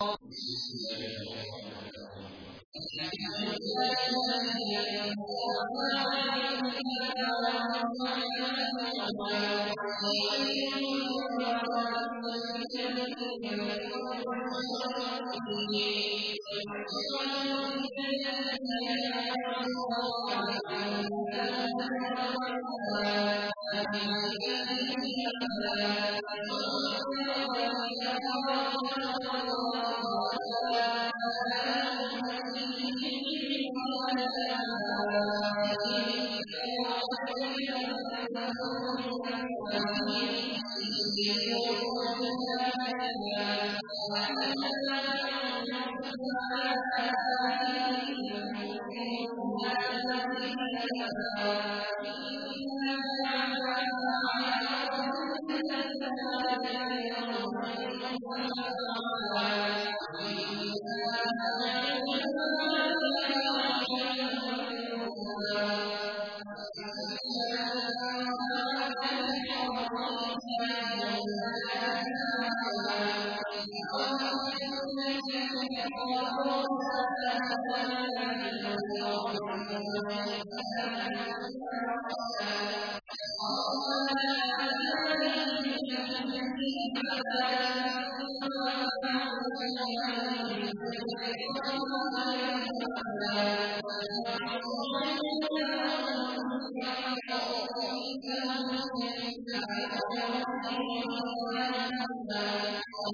Thank you. نَحْنُ جَعَلْنَا ثُمَّ إِنَّكُمْ تُسْعَرُونَ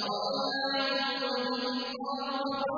حَرَمْنَا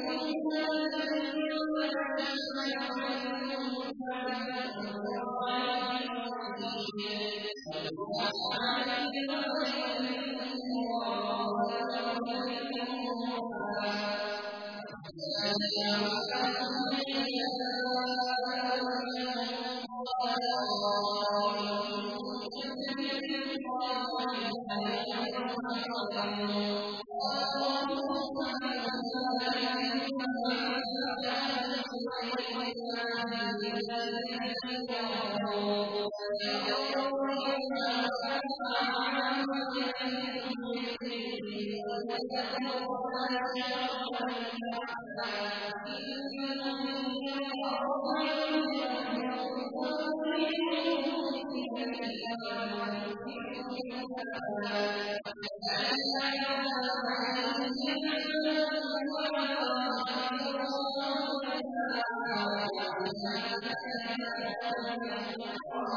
وَإِنَّا جَعَلْنَاهُ لِلنَّاسِ قُرْآنًا وَثَمُودَ وَقَوْمُ نُوحٍ وَعَادٌ الْكِتَابَ جَعَلْنَاهُمْ عَلَيْهِمْ سِلْسِلَةً ذَرَعَهَا قَطَعَ اللَّهُ أَدْنَىٰ ذَٰلِكَ مَثَلًا لِّقَوْمٍ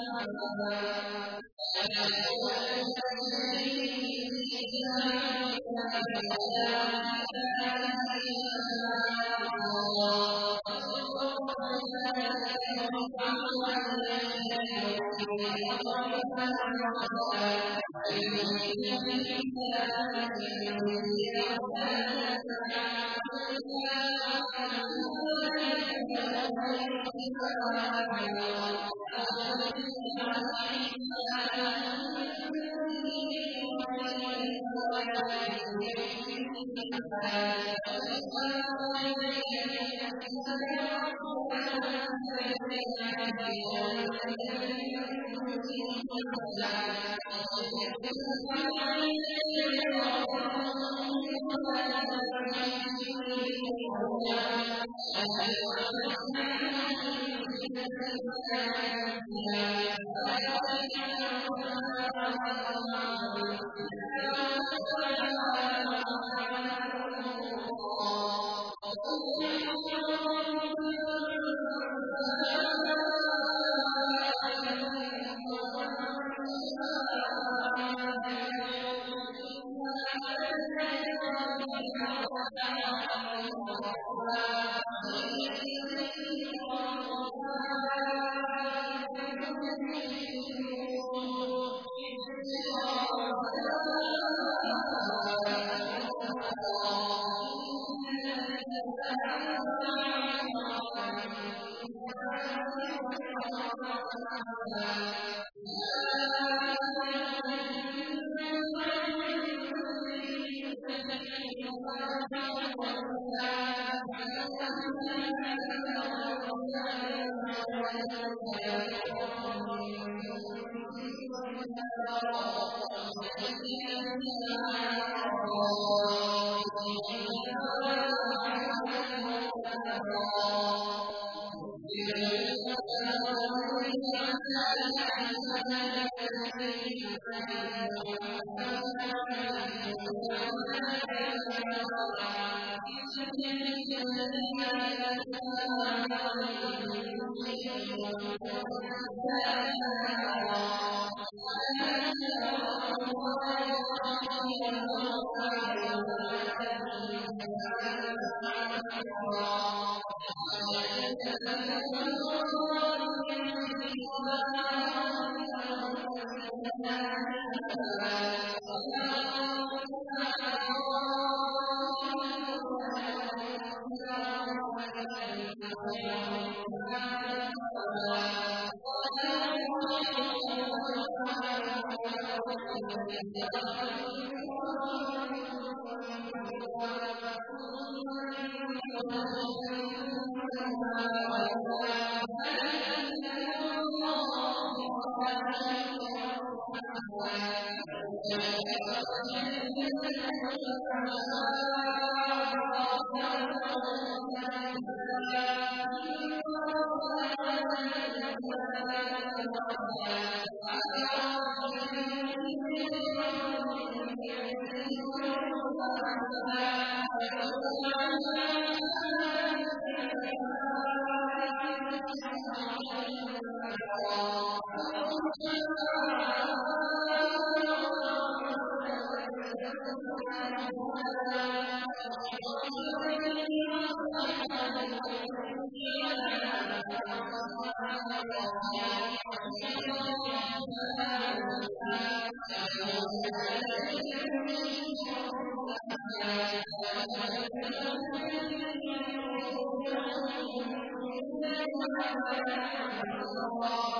وَيَقُولُونَ سَيَهْدِيهِ إِلَىٰ صِرَاطٍ مُّسْتَقِيمٍ أَنزَلْنَا عَلَيْكَ آيَةً مِّنَ الْبَيِّنَاتِ وَالْهُدَىٰ وَلِتُبَيِّنَ النَّاسَ مَا نَزَّلَ إِلَيْكَ وَلِتُبَيِّنَ مَا اخْتَلَفْتُمْ فِيهِ وَيَقِينًا وَيَقِينًا إِذَا مَسَّهَا الْمَنَّةُ ضُرًّا وَقُضِيَ الْأَمْرُ بِالْإِنسَانِ وَمَن شَاءَ ذَكَرَهُ إِنَّا أَعْتَدْنَا لِلظَّالِمِينَ عَذَابًا نُّكْرًا مِّن سُندُسٍ وَإِسْتَبْرَقٍ ۚ مُّتَّكِئِينَ فِيهَا عَلَى ۖ وَالسَّابِحَاتِ سَبْحًا حِسَابًا وَحِسَابًا وَمِقْدَارًا فِي سَبْحِ اسْمِ رَبِّكَ وَسَبِّحْ بُكْرَةً وَأَصِيلًا سَبْحَانَ اللَّهِ الرَّحِيمِ الْغَفَّارِ الْمَنَّانِ السَّمَّاعِ الْعَلِيمِ الْقَدِيرِ وَمَا أَرْسَلْنَاهُمْ إِلَّا حَافِظًا ۖ وَمَا أَرْسَلْنَا طَائِفَةً إِلَّا رَحْمَةً لِّلْعَالَمِينَ أَبْصَارَ الله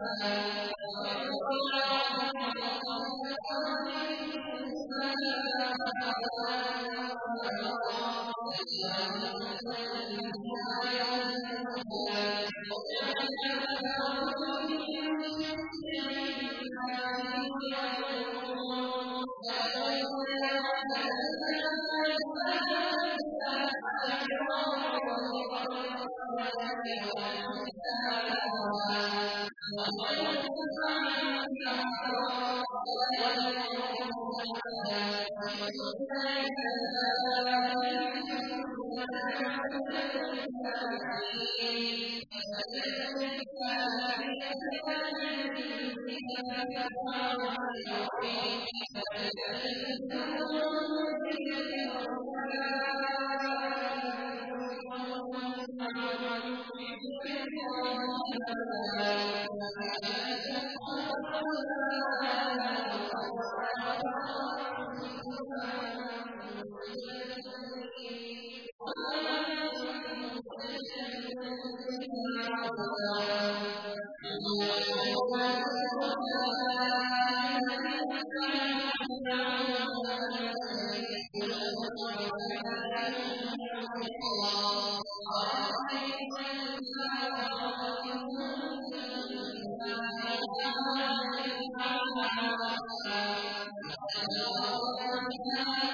الْحَسَنَةَ وَجِئْنَا بِآبَائِكُمْ وَنَظَرْنَا فِيهَا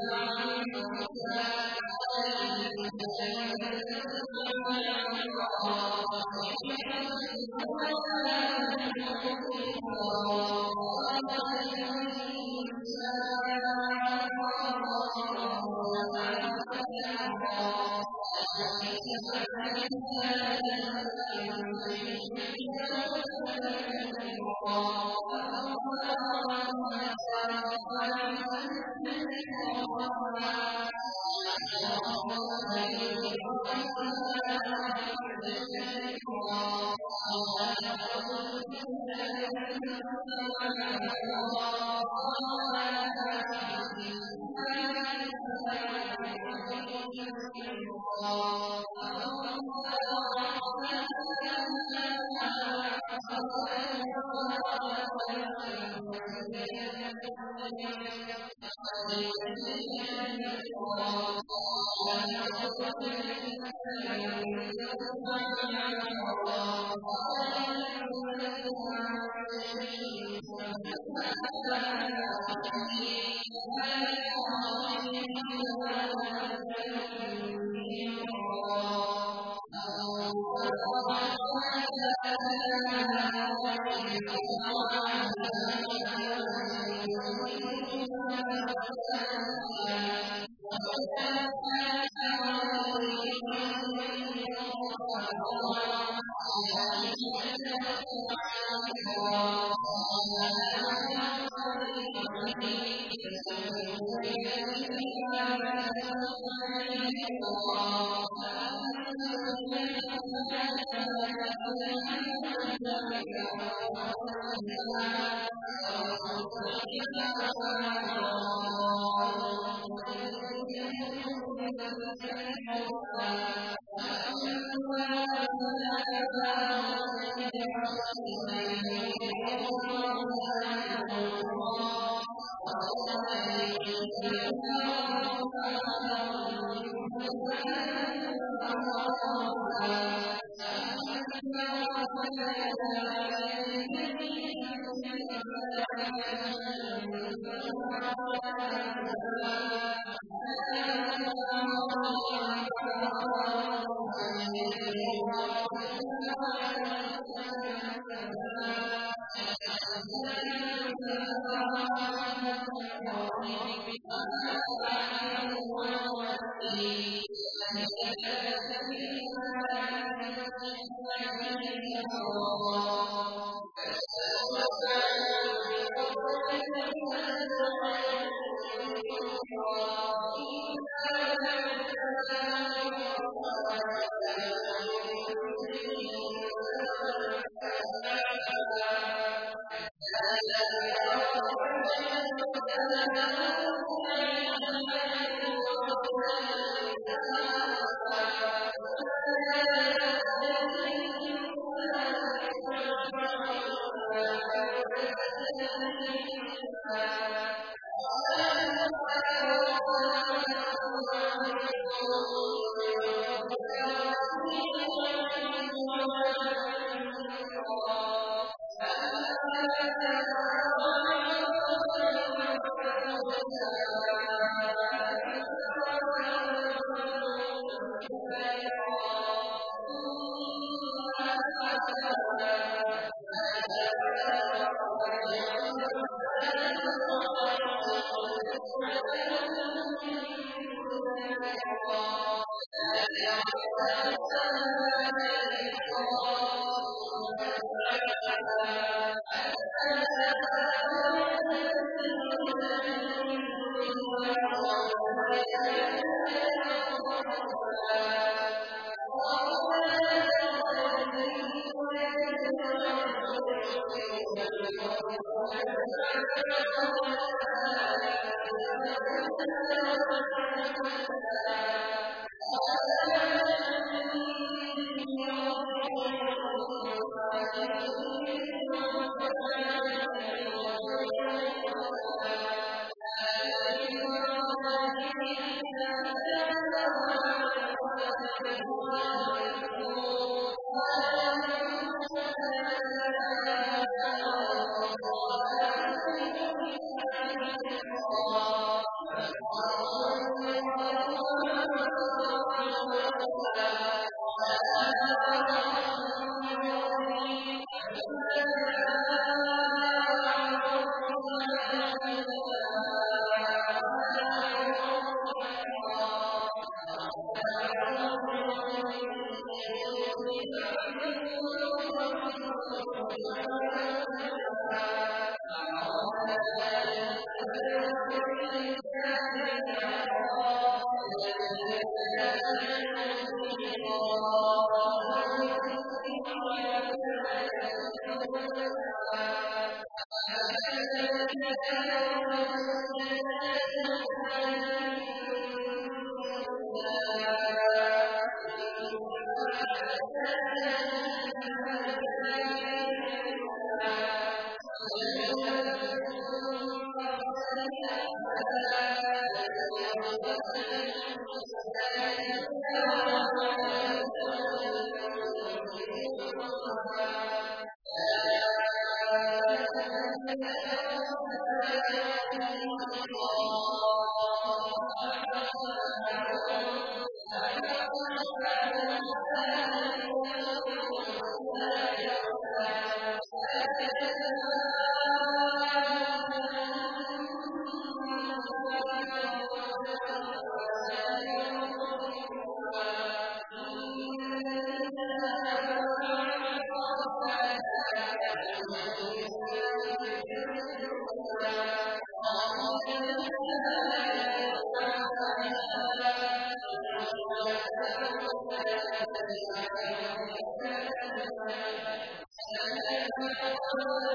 عَنْ مُوسَىٰ قَالَ إِنَّكَ وَالْقُرْآنِ الْإِنسَانُ عَمَرًا رَّآهُ الْإِنسَانُ عَن شَيْءٍ سَمَّاهُ خَبِيرًا فَمَالِ الظَّالِمِينَ وَلَوْ مِن مِّرْصَادٍ أَوْ أَرَدْنَا أَن نَّتَّخِذَ هَزُوًا أَوْ نَتَّخِذَهُ سَخِرًا إِنَّهُ لَقَوْلُ رَسُولٍ كَرِيمٍ الَّذِي أَعْطَىٰ هَارُونَ أَخِي وَلَدِ الذَّارِيَاتِ ذَرْوًا فَالْجَارِيَاتِ يُسْرًا فَالْمُقَسِّمَاتِ كَلَامًا سَوْفَ تَعْلَمُونَ الَّذِينَ كَفَرُوا بِآيَاتِنَا وَلِقَائِهِ فَحَبِطَ أَعْمَالُهُمْ فَهَلْ يُنظَرُونَ إِلَّا جَزَاءَ فِي أَعْيُنِهِمْ كَأَنَّمَا قَالَ لَهُ